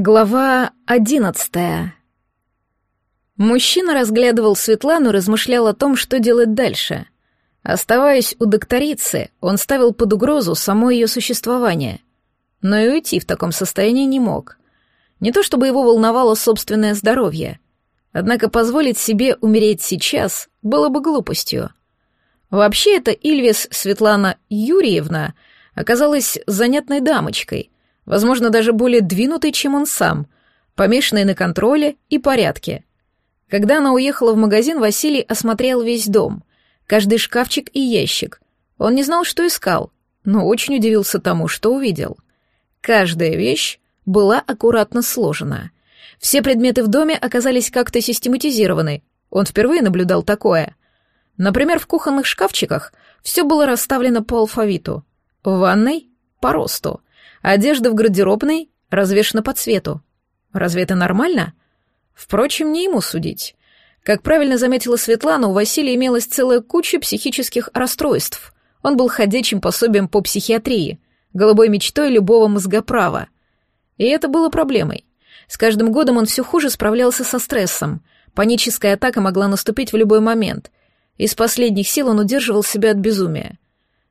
Глава одиннадцатая. Мужчина разглядывал Светлану размышлял о том, что делать дальше. Оставаясь у докторицы, он ставил под угрозу само ее существование. Но и уйти в таком состоянии не мог. Не то чтобы его волновало собственное здоровье. Однако позволить себе умереть сейчас было бы глупостью. Вообще это Ильвис Светлана Юрьевна оказалась занятной дамочкой — возможно, даже более двинутой, чем он сам, помешанной на контроле и порядке. Когда она уехала в магазин, Василий осмотрел весь дом, каждый шкафчик и ящик. Он не знал, что искал, но очень удивился тому, что увидел. Каждая вещь была аккуратно сложена. Все предметы в доме оказались как-то систематизированы. Он впервые наблюдал такое. Например, в кухонных шкафчиках все было расставлено по алфавиту. В ванной — по росту — Одежда в гардеробной развешена по цвету. Разве это нормально? Впрочем, не ему судить. Как правильно заметила Светлана, у Василия имелась целая куча психических расстройств. Он был ходячим пособием по психиатрии, голубой мечтой любого мозгоправа. И это было проблемой. С каждым годом он все хуже справлялся со стрессом. Паническая атака могла наступить в любой момент. Из последних сил он удерживал себя от безумия.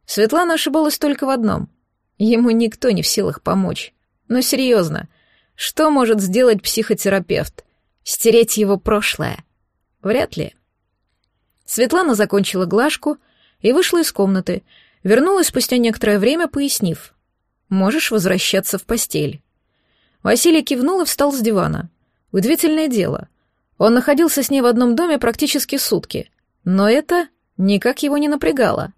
Светлана ошибалась только в одном. Ему никто не в силах помочь. Но серьезно, что может сделать психотерапевт? Стереть его прошлое? Вряд ли. Светлана закончила глажку и вышла из комнаты, вернулась спустя некоторое время, пояснив. «Можешь возвращаться в постель». Василий кивнул и встал с дивана. Удивительное дело. Он находился с ней в одном доме практически сутки, но это никак его не напрягало.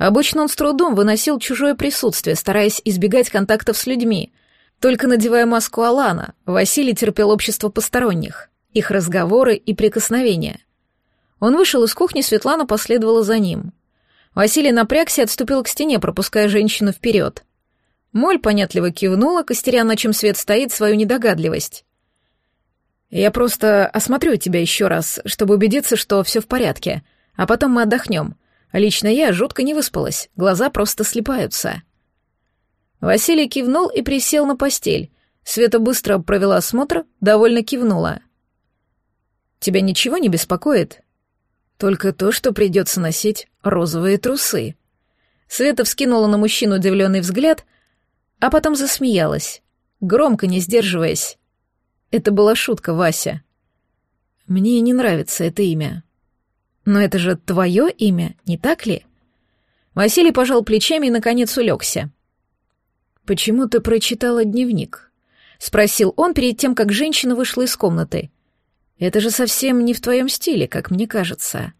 Обычно он с трудом выносил чужое присутствие, стараясь избегать контактов с людьми. Только надевая маску Алана, Василий терпел общество посторонних, их разговоры и прикосновения. Он вышел из кухни, Светлана последовала за ним. Василий напрягся и отступил к стене, пропуская женщину вперед. Моль понятливо кивнула, костеря, на чем свет стоит, свою недогадливость. «Я просто осмотрю тебя еще раз, чтобы убедиться, что все в порядке, а потом мы отдохнем. Лично я жутко не выспалась, глаза просто слепаются. Василий кивнул и присел на постель. Света быстро провела осмотр, довольно кивнула. «Тебя ничего не беспокоит?» «Только то, что придется носить розовые трусы». Света вскинула на мужчину удивленный взгляд, а потом засмеялась, громко, не сдерживаясь. Это была шутка, Вася. «Мне не нравится это имя», но это же твое имя, не так ли? Василий пожал плечами и, наконец, улегся. «Почему ты прочитала дневник?» — спросил он перед тем, как женщина вышла из комнаты. «Это же совсем не в твоем стиле, как мне кажется».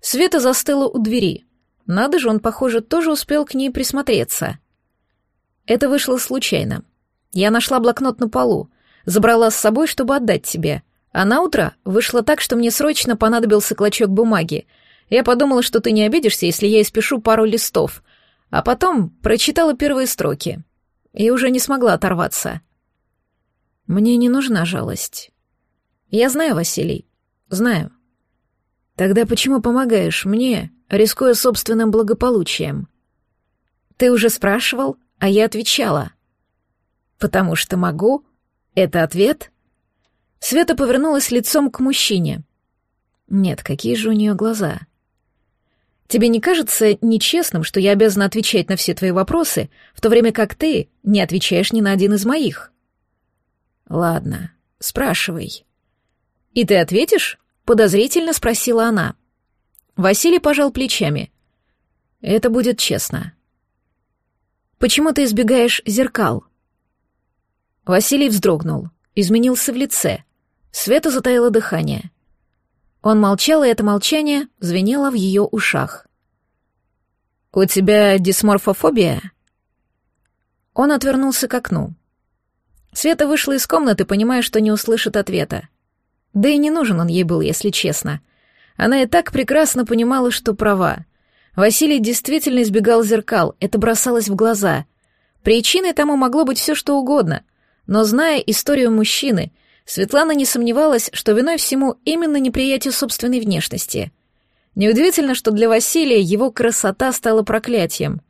Света застыла у двери. Надо же, он, похоже, тоже успел к ней присмотреться. Это вышло случайно. Я нашла блокнот на полу, забрала с собой, чтобы отдать тебе. А на утро вышло так, что мне срочно понадобился клочок бумаги. Я подумала, что ты не обидишься, если я испишу пару листов. А потом прочитала первые строки. И уже не смогла оторваться. Мне не нужна жалость. Я знаю, Василий. Знаю. Тогда почему помогаешь мне, рискуя собственным благополучием? Ты уже спрашивал, а я отвечала. Потому что могу. Это ответ? Света повернулась лицом к мужчине. Нет, какие же у нее глаза. Тебе не кажется нечестным, что я обязана отвечать на все твои вопросы, в то время как ты не отвечаешь ни на один из моих? Ладно, спрашивай. И ты ответишь? Подозрительно спросила она. Василий пожал плечами. Это будет честно. Почему ты избегаешь зеркал? Василий вздрогнул, изменился в лице — Света затаила дыхание. Он молчал, и это молчание звенело в ее ушах. «У тебя дисморфофобия?» Он отвернулся к окну. Света вышла из комнаты, понимая, что не услышит ответа. Да и не нужен он ей был, если честно. Она и так прекрасно понимала, что права. Василий действительно избегал зеркал, это бросалось в глаза. Причиной тому могло быть все, что угодно. Но зная историю мужчины, Светлана не сомневалась, что виной всему именно неприятие собственной внешности. Неудивительно, что для Василия его красота стала проклятием.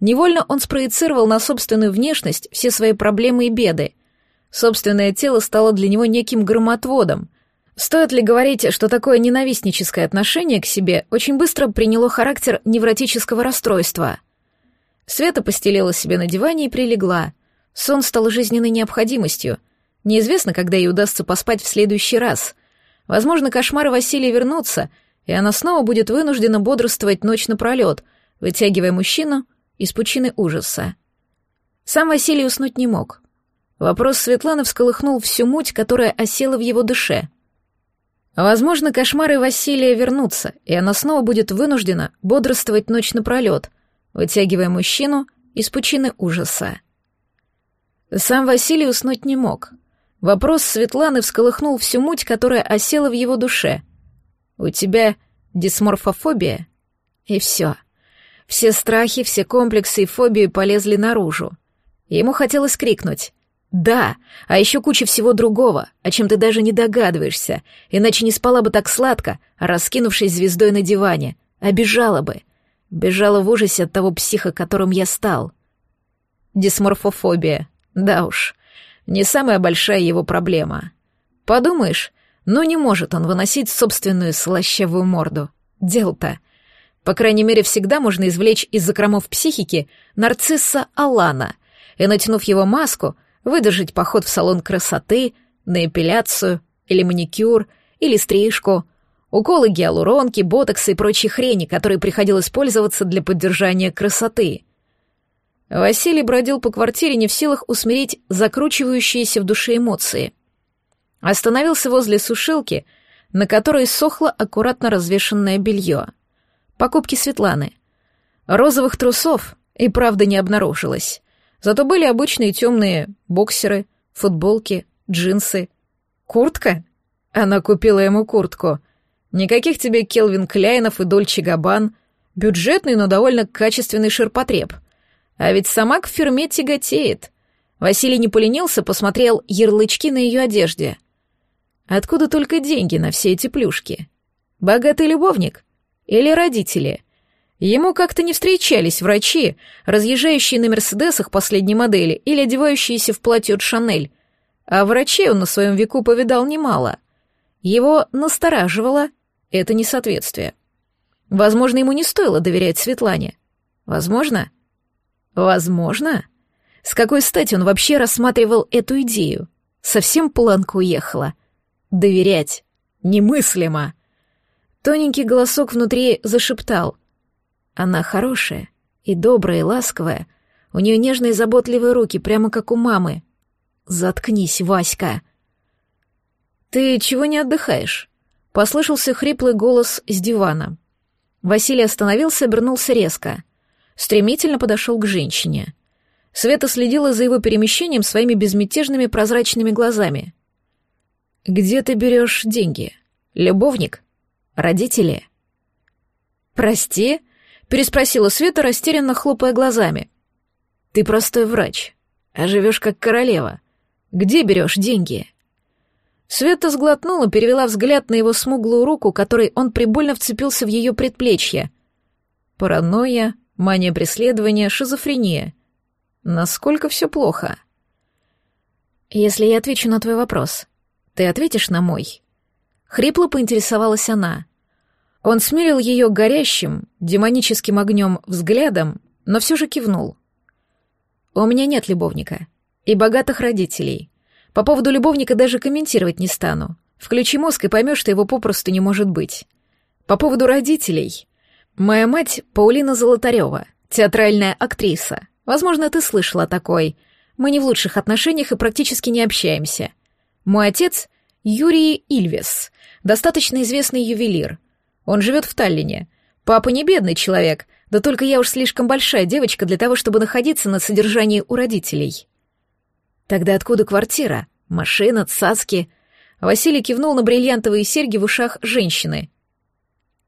Невольно он спроецировал на собственную внешность все свои проблемы и беды. Собственное тело стало для него неким громотводом. Стоит ли говорить, что такое ненавистническое отношение к себе очень быстро приняло характер невротического расстройства? Света постелила себе на диване и прилегла. Сон стал жизненной необходимостью. Неизвестно, когда ей удастся поспать в следующий раз. Возможно, кошмары Василия вернутся, и она снова будет вынуждена бодрствовать ночь напролет, вытягивая мужчину из пучины ужаса. Сам Василий уснуть не мог. Вопрос Светланы всколыхнул всю муть, которая осела в его душе. Возможно, кошмары Василия вернутся, и она снова будет вынуждена бодрствовать ночь напролет, вытягивая мужчину из пучины ужаса. Сам Василий уснуть не мог. Вопрос Светланы всколыхнул всю муть, которая осела в его душе. «У тебя дисморфофобия?» И все. Все страхи, все комплексы и фобии полезли наружу. Ему хотелось крикнуть. «Да, а еще куча всего другого, о чем ты даже не догадываешься, иначе не спала бы так сладко, раскинувшись звездой на диване, а бежала бы. Бежала в ужасе от того психа, которым я стал». Дисморфофобия. Да уж, не самая большая его проблема. Подумаешь, ну не может он выносить собственную слащавую морду. Дел-то. По крайней мере, всегда можно извлечь из закромов психики нарцисса Алана и, натянув его маску, выдержать поход в салон красоты, на эпиляцию или маникюр, или стрижку, уколы гиалуронки, ботокса и прочей хрени, которые приходилось пользоваться для поддержания красоты. Василий бродил по квартире не в силах усмирить закручивающиеся в душе эмоции. Остановился возле сушилки, на которой сохло аккуратно развешенное белье — Покупки Светланы. Розовых трусов и правда не обнаружилось. Зато были обычные темные боксеры, футболки, джинсы. Куртка? Она купила ему куртку. Никаких тебе Келвин Кляйнов и Дольче Габан. Бюджетный, но довольно качественный ширпотреб. А ведь сама к фирме тяготеет. Василий не поленился, посмотрел ярлычки на ее одежде. Откуда только деньги на все эти плюшки? Богатый любовник? Или родители? Ему как-то не встречались врачи, разъезжающие на Мерседесах последней модели или одевающиеся в платье от Шанель. А врачей он на своем веку повидал немало. Его настораживало это несоответствие. Возможно, ему не стоило доверять Светлане. Возможно? Возможно? С какой стати он вообще рассматривал эту идею? Совсем планка уехала. Доверять немыслимо. Тоненький голосок внутри зашептал. Она хорошая и добрая, и ласковая. У нее нежные заботливые руки, прямо как у мамы. Заткнись, Васька. Ты чего не отдыхаешь? Послышался хриплый голос с дивана. Василий остановился, обернулся резко. Стремительно подошел к женщине. Света следила за его перемещением своими безмятежными прозрачными глазами. «Где ты берешь деньги? Любовник?» Родители?» «Прости?» — переспросила Света, растерянно хлопая глазами. «Ты простой врач, а живешь как королева. Где берешь деньги?» Света сглотнула, перевела взгляд на его смуглую руку, которой он прибольно вцепился в ее предплечье. Паранойя, мания преследования, шизофрения. Насколько все плохо? Если я отвечу на твой вопрос, ты ответишь на мой? Хрипло поинтересовалась она. Он смирил ее горящим, демоническим огнем взглядом, но все же кивнул. «У меня нет любовника. И богатых родителей. По поводу любовника даже комментировать не стану. Включи мозг и поймешь, что его попросту не может быть. По поводу родителей. Моя мать — Паулина Золотарева, театральная актриса. Возможно, ты слышала такой. Мы не в лучших отношениях и практически не общаемся. Мой отец — Юрий Ильвес, достаточно известный ювелир. Он живет в Таллине. Папа не бедный человек, да только я уж слишком большая девочка для того, чтобы находиться на содержании у родителей. Тогда откуда квартира? Машина, цацки? Василий кивнул на бриллиантовые серьги в ушах женщины.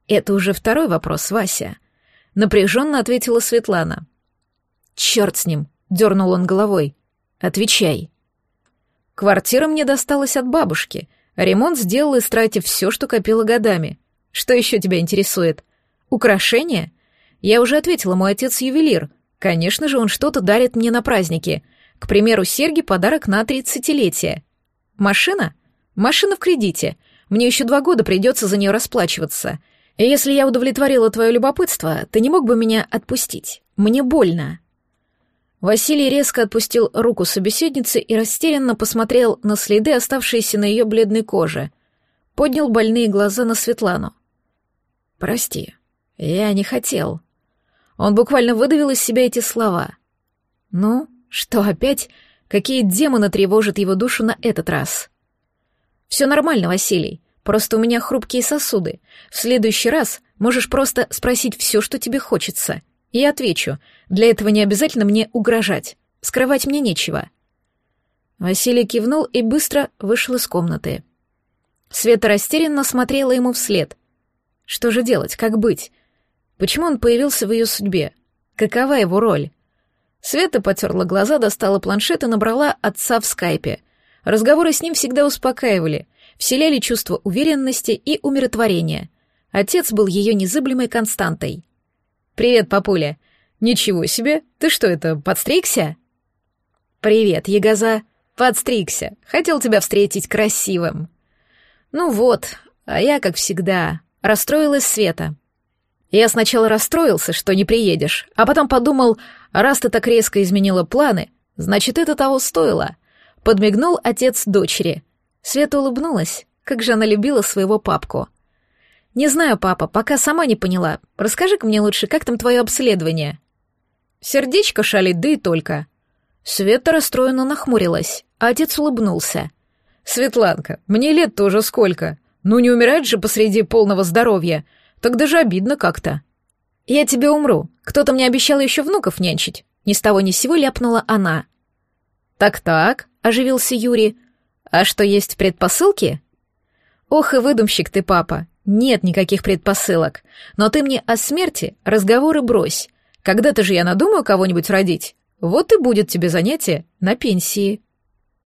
Это уже второй вопрос, Вася. Напряженно ответила Светлана. Черт с ним, дернул он головой. Отвечай. Квартира мне досталась от бабушки, Ремонт сделал, истратив все, что копила годами. Что еще тебя интересует? Украшения? Я уже ответила, мой отец ювелир. Конечно же, он что-то дарит мне на праздники. К примеру, серьги — подарок на тридцатилетие. Машина? Машина в кредите. Мне еще два года придется за нее расплачиваться. Если я удовлетворила твое любопытство, ты не мог бы меня отпустить? Мне больно». Василий резко отпустил руку собеседницы и растерянно посмотрел на следы, оставшиеся на ее бледной коже. Поднял больные глаза на Светлану. «Прости, я не хотел». Он буквально выдавил из себя эти слова. «Ну, что опять? Какие демоны тревожат его душу на этот раз?» «Все нормально, Василий. Просто у меня хрупкие сосуды. В следующий раз можешь просто спросить все, что тебе хочется. Я отвечу. Для этого не обязательно мне угрожать. Скрывать мне нечего». Василий кивнул и быстро вышел из комнаты. Света растерянно смотрела ему вслед. Что же делать, как быть? Почему он появился в ее судьбе? Какова его роль? Света потерла глаза, достала планшет и набрала отца в скайпе. Разговоры с ним всегда успокаивали, вселяли чувство уверенности и умиротворения. Отец был ее незыблемой константой. «Привет, папуля. Ничего себе, ты что это, подстригся?» «Привет, Ягоза. Подстригся. Хотел тебя встретить красивым». «Ну вот, а я, как всегда, расстроилась Света». Я сначала расстроился, что не приедешь, а потом подумал, раз ты так резко изменила планы, значит, это того стоило. Подмигнул отец дочери. Света улыбнулась, как же она любила своего папку. «Не знаю, папа, пока сама не поняла. Расскажи-ка мне лучше, как там твое обследование?» Сердечко шалит, да и только. Света расстроенно нахмурилась, а отец улыбнулся. «Светланка, мне лет тоже сколько. Ну не умирать же посреди полного здоровья. Так даже обидно как-то». «Я тебе умру. Кто-то мне обещал еще внуков нянчить». Ни с того ни с сего ляпнула она. «Так-так», — оживился Юрий. «А что, есть предпосылки?» «Ох и выдумщик ты, папа. Нет никаких предпосылок. Но ты мне о смерти разговоры брось. Когда-то же я надумаю кого-нибудь родить. Вот и будет тебе занятие на пенсии.